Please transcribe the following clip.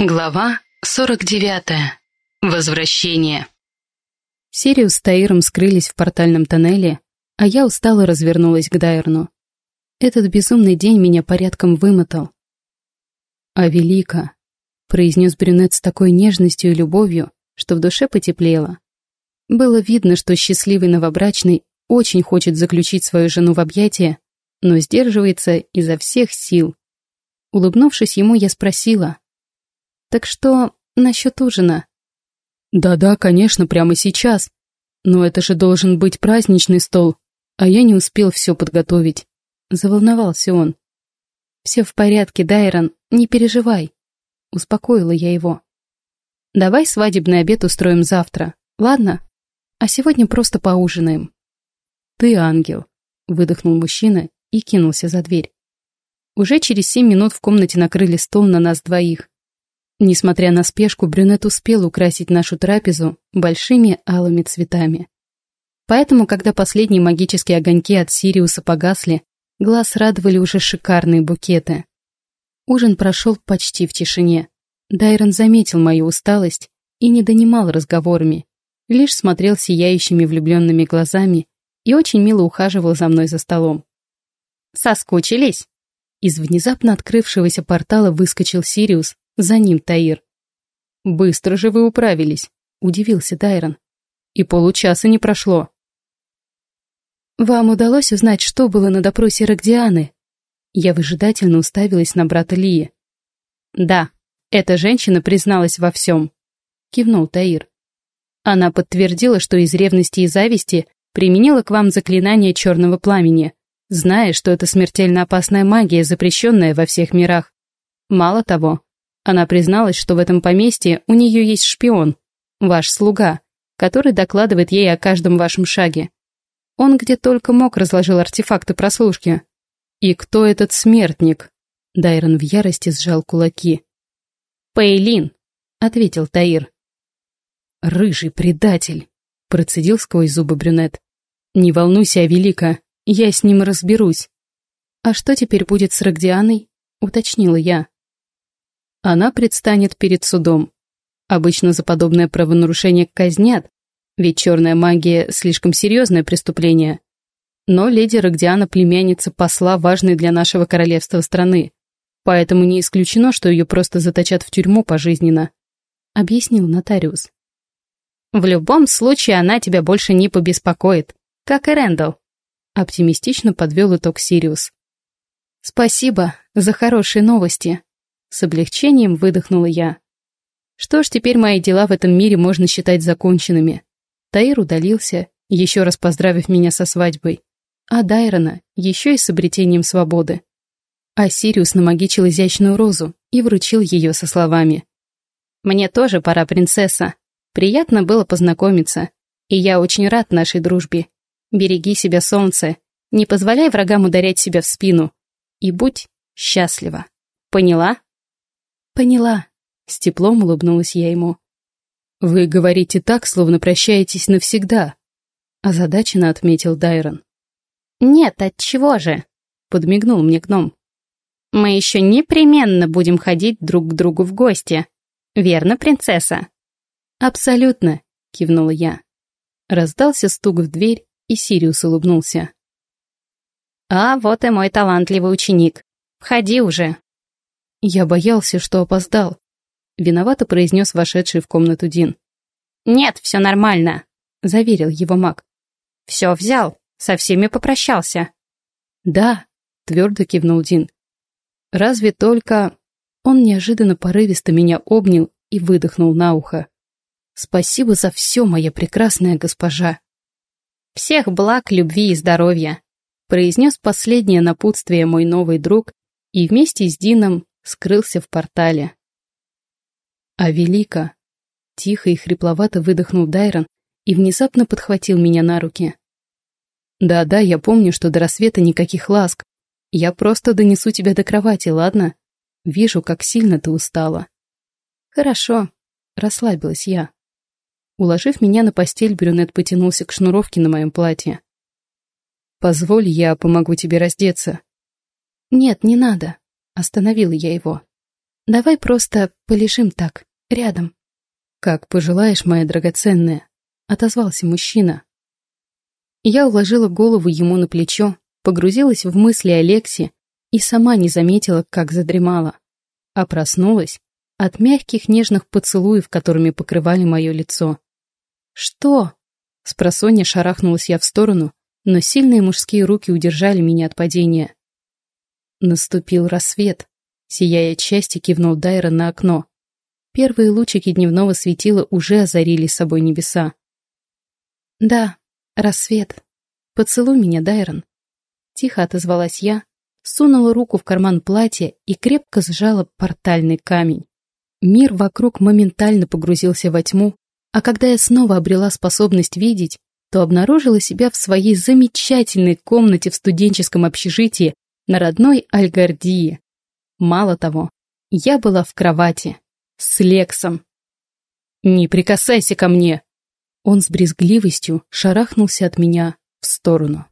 Глава 49. Возвращение. Сириус с Таиром скрылись в портальном тоннеле, а я устало развернулась к Дайерну. Этот безумный день меня порядком вымотал. «А велика», — произнес брюнет с такой нежностью и любовью, что в душе потеплело. Было видно, что счастливый новобрачный очень хочет заключить свою жену в объятия, но сдерживается изо всех сил. Улыбнувшись ему, я спросила, «Так что насчет ужина?» «Да-да, конечно, прямо сейчас. Но это же должен быть праздничный стол, а я не успел все подготовить». Заволновался он. «Все в порядке, Дайрон, не переживай», — успокоила я его. «Давай свадебный обед устроим завтра, ладно? А сегодня просто поужинаем». «Ты ангел», — выдохнул мужчина и кинулся за дверь. Уже через семь минут в комнате накрыли стол на нас двоих. Несмотря на спешку, брюнет успел украсить нашу трапезу большими алыми цветами. Поэтому, когда последние магические огоньки от Сириуса погасли, глаз радовали уже шикарные букеты. Ужин прошел почти в тишине. Дайрон заметил мою усталость и не донимал разговорами, лишь смотрел сияющими влюбленными глазами и очень мило ухаживал за мной за столом. «Соскучились?» Из внезапно открывшегося портала выскочил Сириус за ним Таир. «Быстро же вы управились», — удивился Дайрон. «И получаса не прошло». «Вам удалось узнать, что было на допросе Рогдианы?» Я выжидательно уставилась на брата Лии. «Да, эта женщина призналась во всем», — кивнул Таир. «Она подтвердила, что из ревности и зависти применила к вам заклинание черного пламени, зная, что это смертельно опасная магия, запрещенная во всех мирах. Мало того, она призналась, что в этом поместье у нее есть шпион, ваш слуга, который докладывает ей о каждом вашем шаге. Он где только мог разложил артефакты прослушки. И кто этот смертник? Дайрон в ярости сжал кулаки. «Пейлин», — ответил Таир. «Рыжий предатель», — процедил сквозь зубы брюнет. «Не волнуйся, Велика, я с ним разберусь». «А что теперь будет с Рогдианой?» — уточнила я она предстанет перед судом. Обычно за подобное правонарушение казнят, ведь черная магия – слишком серьезное преступление. Но леди Рогдиана – племянница посла важной для нашего королевства страны, поэтому не исключено, что ее просто заточат в тюрьму пожизненно», – объяснил нотариус. «В любом случае она тебя больше не побеспокоит, как и Рэндалл», – оптимистично подвел итог Сириус. «Спасибо за хорошие новости», с облегчением выдохнула я. Что ж, теперь мои дела в этом мире можно считать законченными. Таир удалился, еще раз поздравив меня со свадьбой. А Дайрона еще и с обретением свободы. А Сириус намагичил изящную розу и вручил ее со словами. «Мне тоже пора, принцесса. Приятно было познакомиться. И я очень рад нашей дружбе. Береги себя, солнце. Не позволяй врагам ударять себя в спину. И будь счастлива. Поняла?» «Поняла», — с теплом улыбнулась я ему. «Вы говорите так, словно прощаетесь навсегда», — озадаченно отметил Дайрон. «Нет, от чего же?» — подмигнул мне гном. «Мы еще непременно будем ходить друг к другу в гости. Верно, принцесса?» «Абсолютно», — кивнула я. Раздался стук в дверь, и Сириус улыбнулся. «А вот и мой талантливый ученик. Входи уже, «Я боялся, что опоздал», — виновато произнес вошедший в комнату Дин. «Нет, все нормально», — заверил его маг. «Все взял, со всеми попрощался». «Да», — твердо кивнул Дин. «Разве только...» Он неожиданно порывисто меня обнял и выдохнул на ухо. «Спасибо за все, моя прекрасная госпожа». «Всех благ, любви и здоровья», — произнес последнее напутствие мой новый друг, и вместе с Дином скрылся в портале. А Велика... Тихо и хрипловато выдохнул Дайрон и внезапно подхватил меня на руки. «Да-да, я помню, что до рассвета никаких ласк. Я просто донесу тебя до кровати, ладно? Вижу, как сильно ты устала». «Хорошо», — расслабилась я. Уложив меня на постель, брюнет потянулся к шнуровке на моем платье. «Позволь, я помогу тебе раздеться». «Нет, не надо», Остановила я его. Давай просто полежим так, рядом. Как пожелаешь, моя драгоценная, отозвался мужчина. Я уложила голову ему на плечо, погрузилась в мысли Алекси и сама не заметила, как задремала. А проснулась от мягких нежных поцелуев, которыми покрывали мое лицо. «Что?» Спросонья шарахнулась я в сторону, но сильные мужские руки удержали меня от падения. Наступил рассвет. Сияя от счастья, кивнул Дайра на окно. Первые лучики дневного светила уже озарили собой небеса. «Да, рассвет. Поцелуй меня, Дайрон». Тихо отозвалась я, сунула руку в карман платья и крепко сжала портальный камень. Мир вокруг моментально погрузился во тьму, а когда я снова обрела способность видеть, то обнаружила себя в своей замечательной комнате в студенческом общежитии на родной Альгардии. Мало того, я была в кровати с Лексом. «Не прикасайся ко мне!» Он с брезгливостью шарахнулся от меня в сторону.